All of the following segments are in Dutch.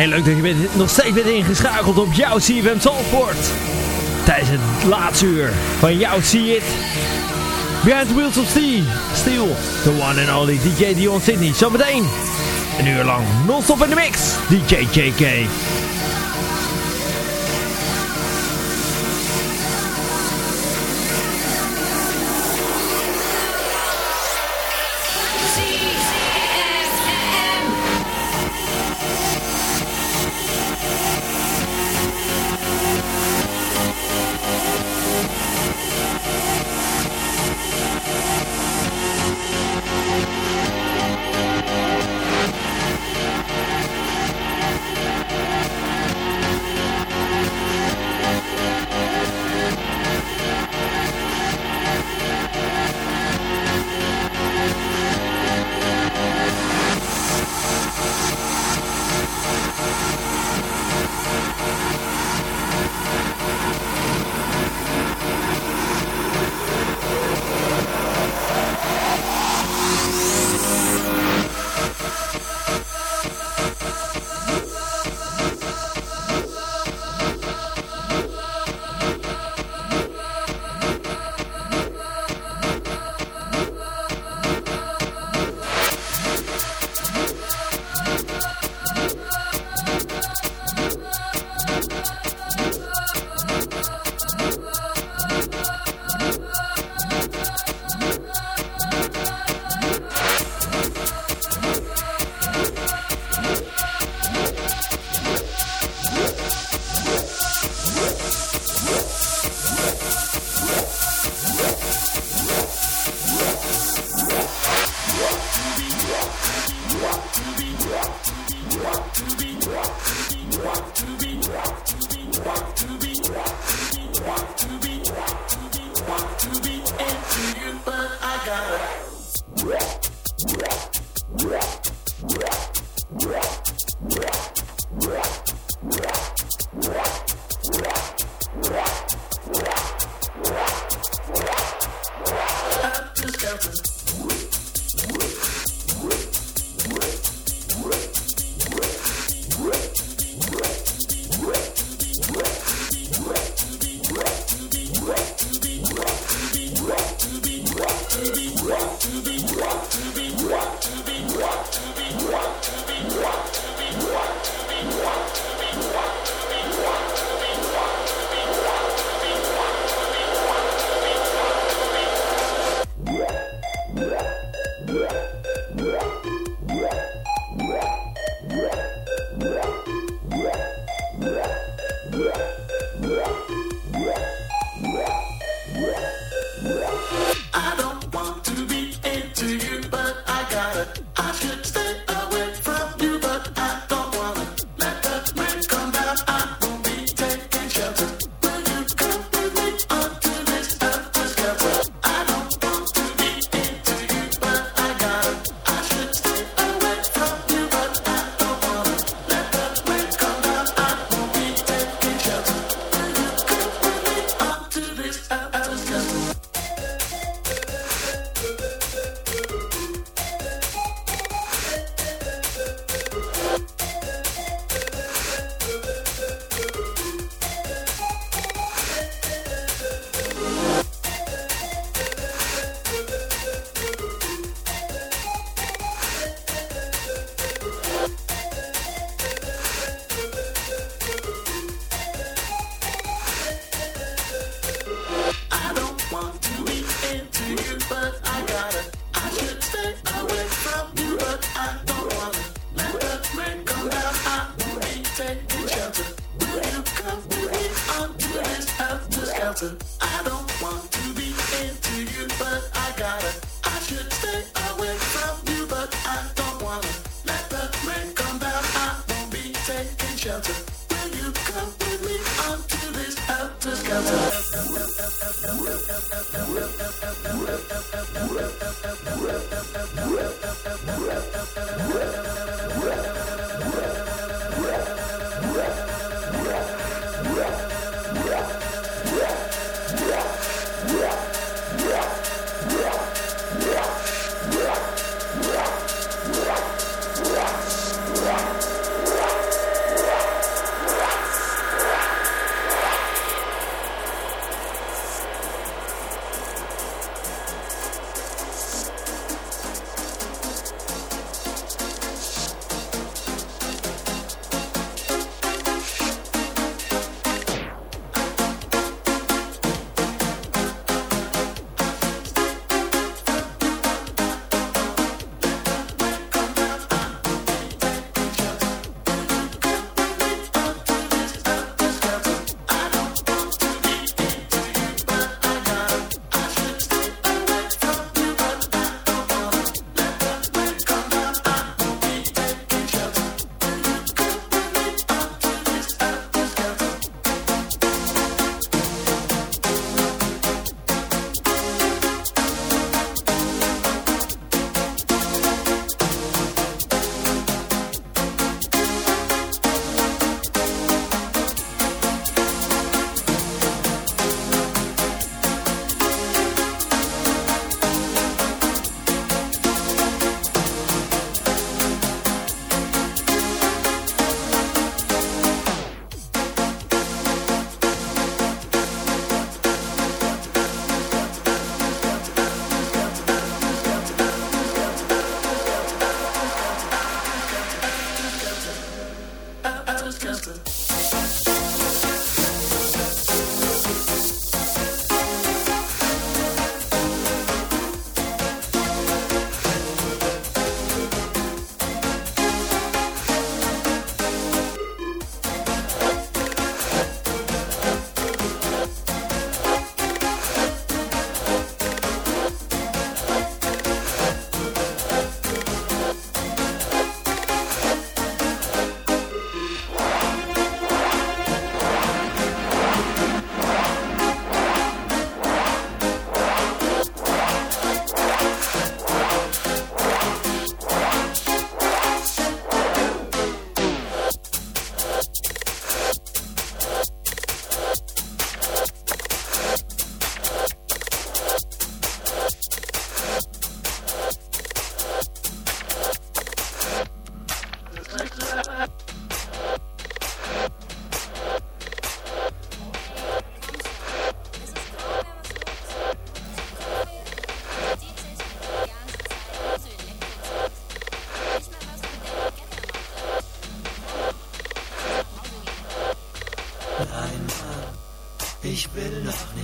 Heel leuk dat je bent, nog steeds bent ingeschakeld op jouw CFM Zandvoort. Tijdens het laatste uur van jouw See It. Behind the Wheels of Steel. Steel. The one and only DJ Dion Sydney. Zometeen een uur lang non-stop in de mix. DJ JK. Let the rain come down. I won't be taking shelter. Will you come with me onto this helter skelter?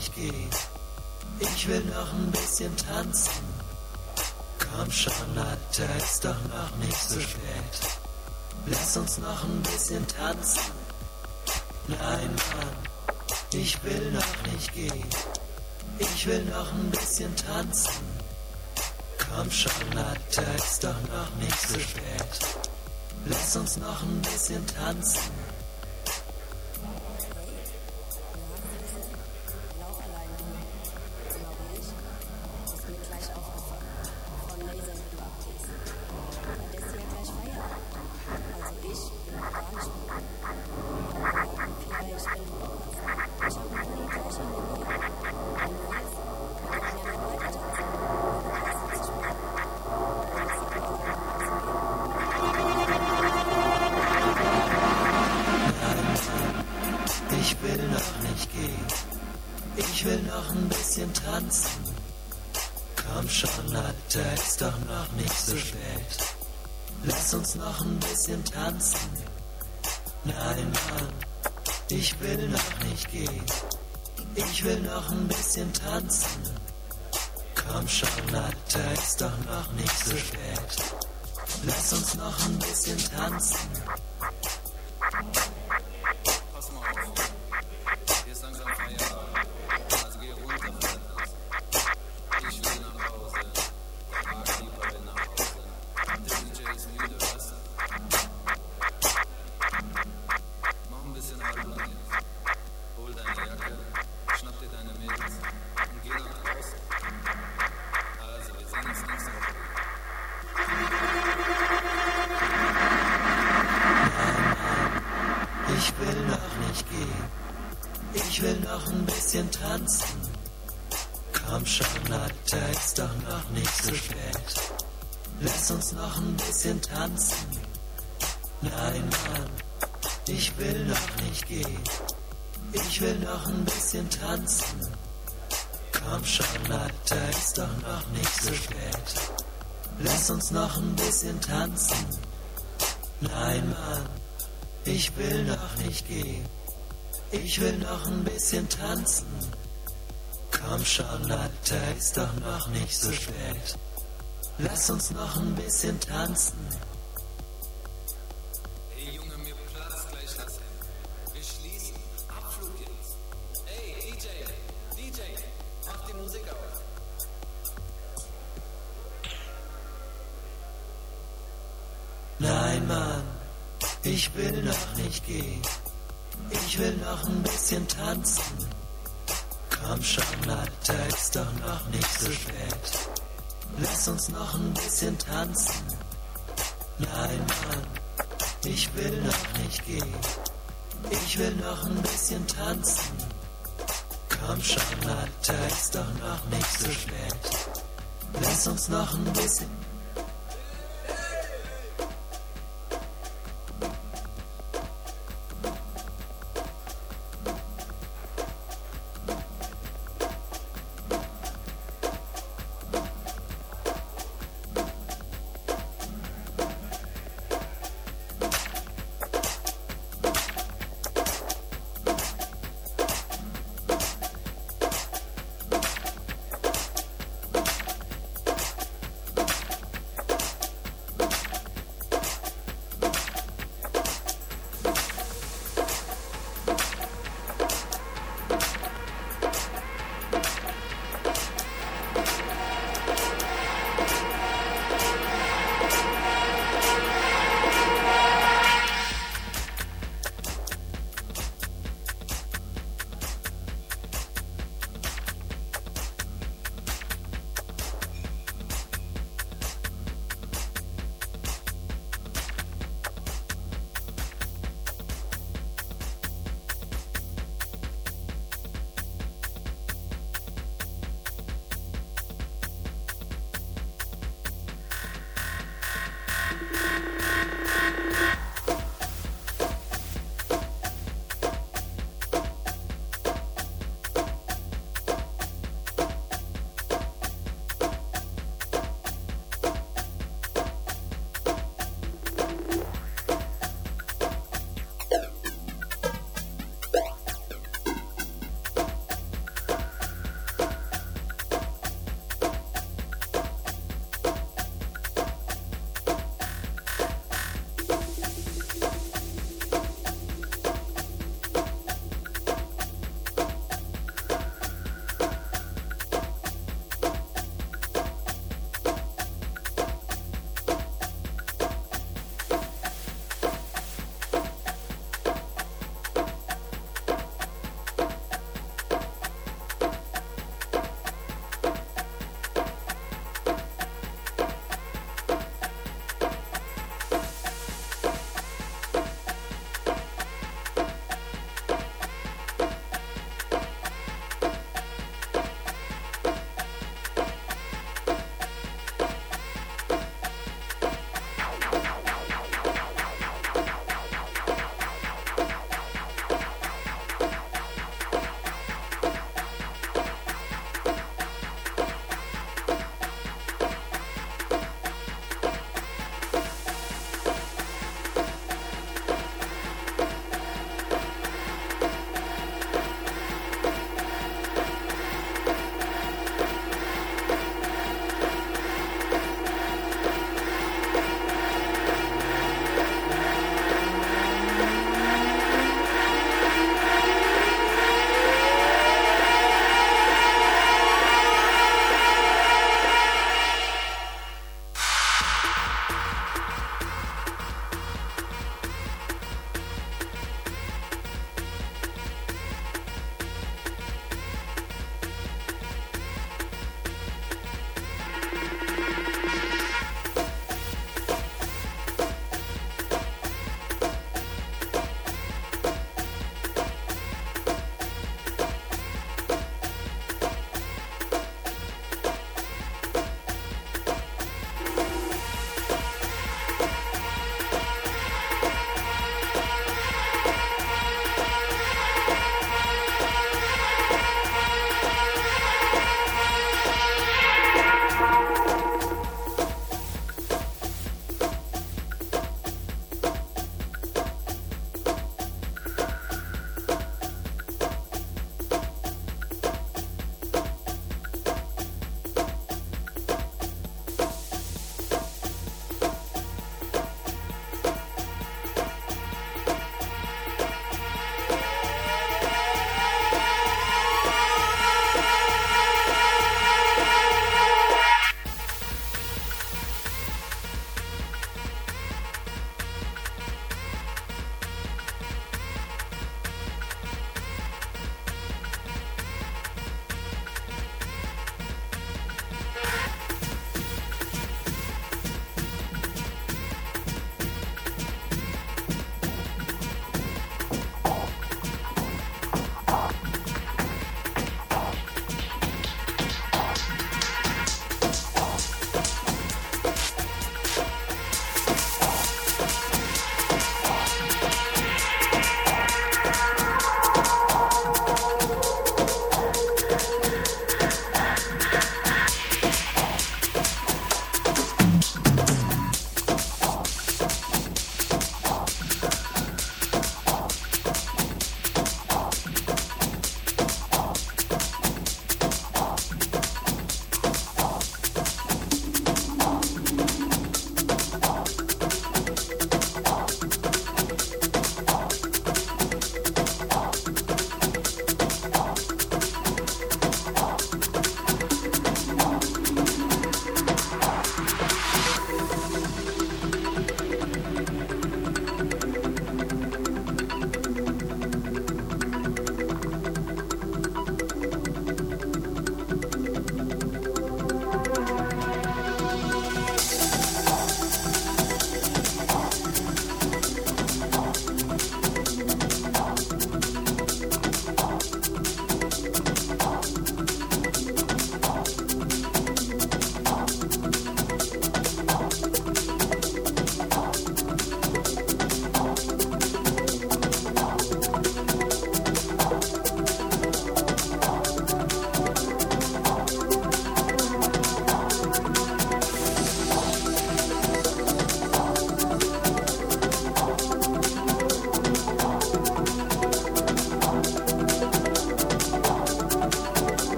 ich geh. Ich will noch ein bisschen tanzen. Komm schon, Alter, ist doch noch nicht so spät. Lass uns noch ein bisschen tanzen. Nein, Mann, ich will noch nicht gehen. Ich will noch ein bisschen tanzen. Komm schon, Alter, ist doch noch nicht so spät. Lass uns noch ein bisschen tanzen. tanzen. Komm schon, Leute, ist doch noch nicht so spät. Lass uns noch ein bisschen tanzen. Nein, Mann, ich will noch nicht gehen. Ich will noch ein bisschen tanzen. Komm schon, Leute, ist doch noch nicht so spät. Lass uns noch ein bisschen tanzen.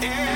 Yeah.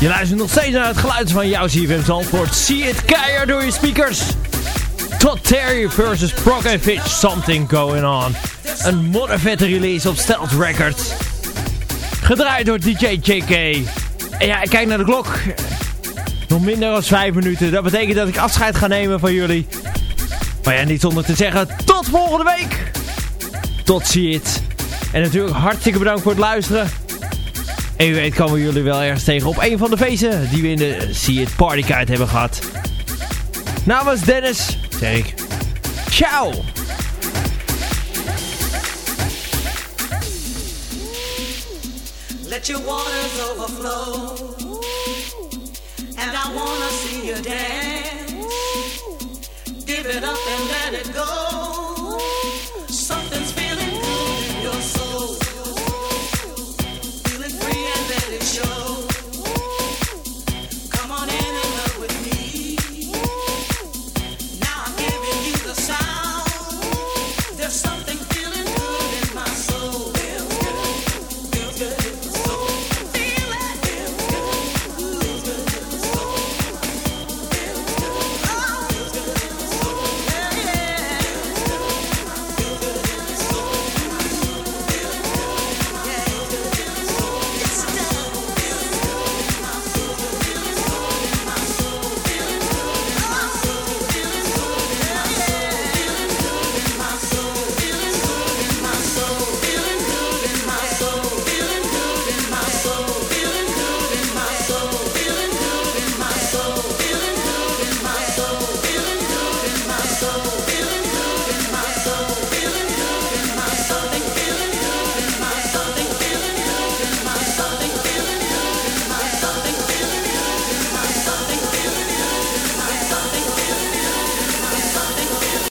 Je luistert nog steeds naar het geluid van jouw CFM Zandvoort. Zie het keihard door je speakers. Todd Terry versus Proc Fitch. Something Going On. Een moddervette release op Stealth Records. Gedraaid door DJ JK. En ja, ik kijk naar de klok. Nog minder dan 5 minuten. Dat betekent dat ik afscheid ga nemen van jullie. Maar ja, niet zonder te zeggen, tot volgende week. Tot ziens. En natuurlijk hartstikke bedankt voor het luisteren. En wie weet komen we jullie wel ergens tegen op een van de feesten die we in de See It Party Kite hebben gehad. Namens Dennis zeg ik, ciao! Let your waters overflow. And I wanna see you dance. Give it up and let it go.